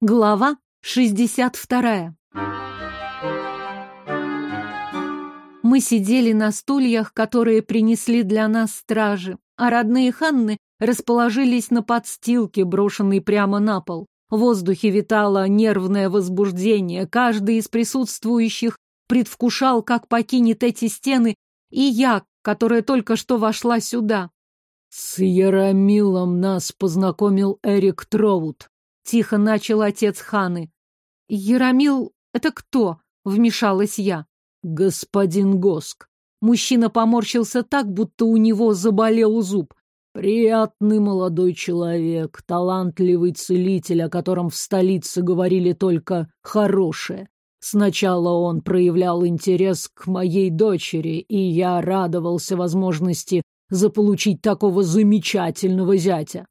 Глава 62. Мы сидели на стульях, которые принесли для нас стражи, а родные Ханны расположились на подстилке, брошенной прямо на пол. В воздухе витало нервное возбуждение, каждый из присутствующих предвкушал, как покинет эти стены, и я, которая только что вошла сюда. С Ярамилом нас познакомил Эрик Троут, Тихо начал отец Ханы. Ярамил, это кто? Вмешалась я. Господин Госк. Мужчина поморщился так, будто у него заболел зуб. Приятный молодой человек, талантливый целитель, о котором в столице говорили только хорошее. Сначала он проявлял интерес к моей дочери, и я радовался возможности заполучить такого замечательного зятя.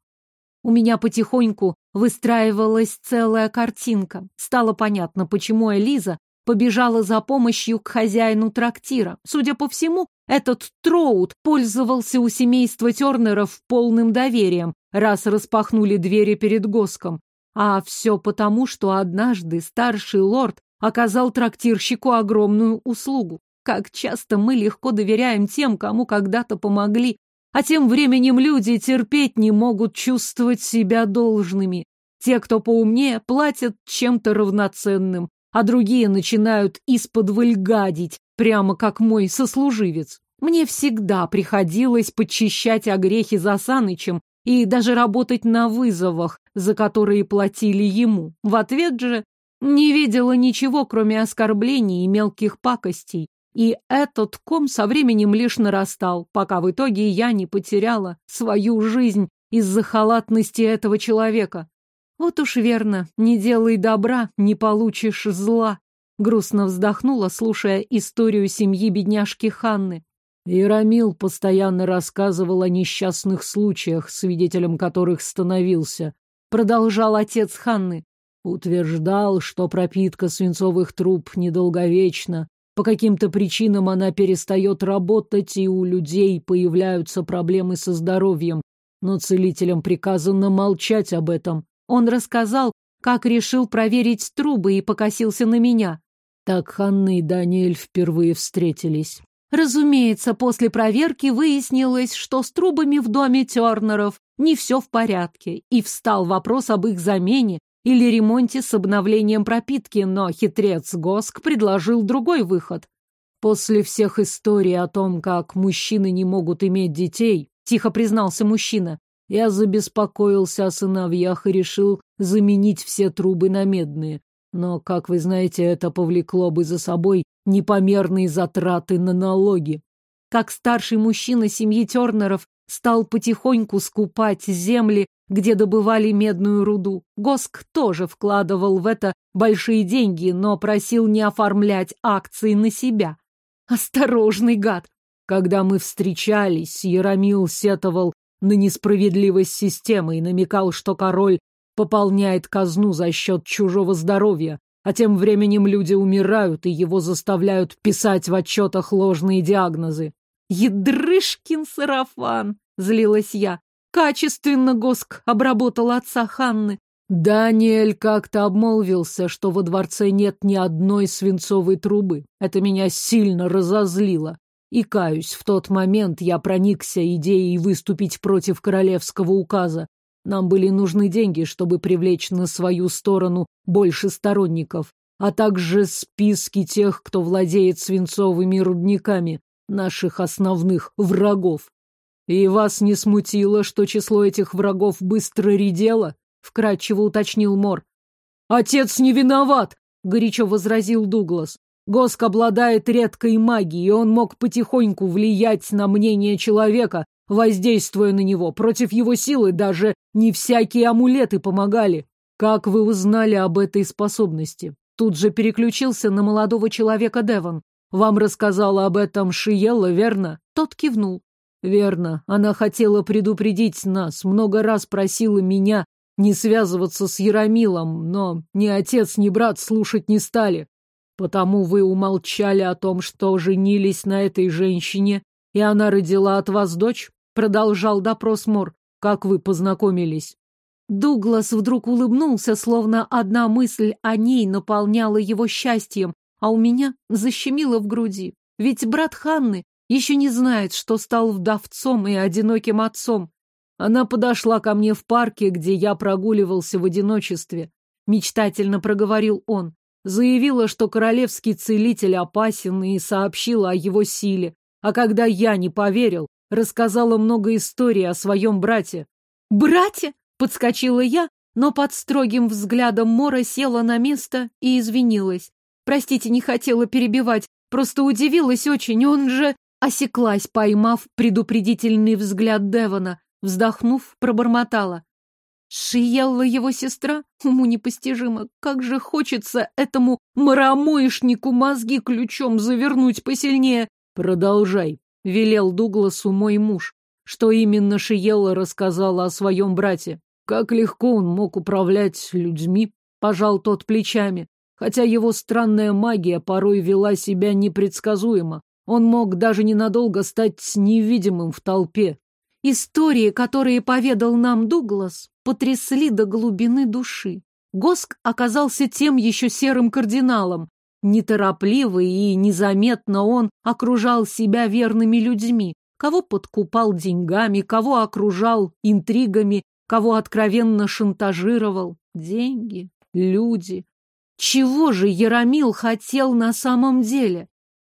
У меня потихоньку выстраивалась целая картинка. Стало понятно, почему Элиза побежала за помощью к хозяину трактира. Судя по всему, этот Троут пользовался у семейства Тернеров полным доверием, раз распахнули двери перед Госком. А все потому, что однажды старший лорд оказал трактирщику огромную услугу. Как часто мы легко доверяем тем, кому когда-то помогли, а тем временем люди терпеть не могут чувствовать себя должными. Те, кто поумнее, платят чем-то равноценным, а другие начинают из-под гадить, прямо как мой сослуживец. Мне всегда приходилось подчищать огрехи за Санычем и даже работать на вызовах, за которые платили ему. В ответ же не видела ничего, кроме оскорблений и мелких пакостей. И этот ком со временем лишь нарастал, пока в итоге я не потеряла свою жизнь из-за халатности этого человека. Вот уж верно, не делай добра, не получишь зла. Грустно вздохнула, слушая историю семьи бедняжки Ханны. Ирамил постоянно рассказывал о несчастных случаях, свидетелем которых становился. Продолжал отец Ханны. Утверждал, что пропитка свинцовых труб недолговечна, по каким-то причинам она перестает работать, и у людей появляются проблемы со здоровьем. Но целителям приказано молчать об этом. Он рассказал, как решил проверить трубы и покосился на меня. Так Ханна и Даниэль впервые встретились. Разумеется, после проверки выяснилось, что с трубами в доме Тернеров не все в порядке, и встал вопрос об их замене, или ремонте с обновлением пропитки, но хитрец Госк предложил другой выход. После всех историй о том, как мужчины не могут иметь детей, тихо признался мужчина, я забеспокоился о сыновьях и решил заменить все трубы на медные. Но, как вы знаете, это повлекло бы за собой непомерные затраты на налоги. Как старший мужчина семьи Тернеров стал потихоньку скупать земли где добывали медную руду. Госк тоже вкладывал в это большие деньги, но просил не оформлять акции на себя. Осторожный гад! Когда мы встречались, Яромил сетовал на несправедливость системы и намекал, что король пополняет казну за счет чужого здоровья, а тем временем люди умирают и его заставляют писать в отчетах ложные диагнозы. «Ядрышкин сарафан!» — злилась я. Качественно Госк обработал отца Ханны. Даниэль как-то обмолвился, что во дворце нет ни одной свинцовой трубы. Это меня сильно разозлило. И, каюсь, в тот момент я проникся идеей выступить против королевского указа. Нам были нужны деньги, чтобы привлечь на свою сторону больше сторонников, а также списки тех, кто владеет свинцовыми рудниками, наших основных врагов. «И вас не смутило, что число этих врагов быстро редело?» — вкратчиво уточнил Мор. «Отец не виноват!» — горячо возразил Дуглас. «Госк обладает редкой магией, и он мог потихоньку влиять на мнение человека, воздействуя на него. Против его силы даже не всякие амулеты помогали. Как вы узнали об этой способности?» Тут же переключился на молодого человека Девон. «Вам рассказала об этом Шиелла, верно?» Тот кивнул. Верно, она хотела предупредить нас, много раз просила меня не связываться с Яромилом, но ни отец, ни брат слушать не стали. Потому вы умолчали о том, что женились на этой женщине, и она родила от вас дочь? Продолжал допрос Мор. Как вы познакомились? Дуглас вдруг улыбнулся, словно одна мысль о ней наполняла его счастьем, а у меня защемило в груди. Ведь брат Ханны еще не знает, что стал вдовцом и одиноким отцом. Она подошла ко мне в парке, где я прогуливался в одиночестве. Мечтательно проговорил он. Заявила, что королевский целитель опасен и сообщила о его силе. А когда я не поверил, рассказала много историй о своем брате. «Брате?» — подскочила я, но под строгим взглядом Мора села на место и извинилась. «Простите, не хотела перебивать, просто удивилась очень, он же...» Осеклась, поймав предупредительный взгляд Девона. Вздохнув, пробормотала. Шиелла его сестра? Уму непостижимо. Как же хочется этому маромоишнику мозги ключом завернуть посильнее. Продолжай, велел Дугласу мой муж. Что именно Шиелла рассказала о своем брате? Как легко он мог управлять людьми? Пожал тот плечами. Хотя его странная магия порой вела себя непредсказуемо. Он мог даже ненадолго стать невидимым в толпе. Истории, которые поведал нам Дуглас, потрясли до глубины души. Госк оказался тем еще серым кардиналом. Неторопливо и незаметно он окружал себя верными людьми, кого подкупал деньгами, кого окружал интригами, кого откровенно шантажировал. Деньги, люди. Чего же Яромил хотел на самом деле?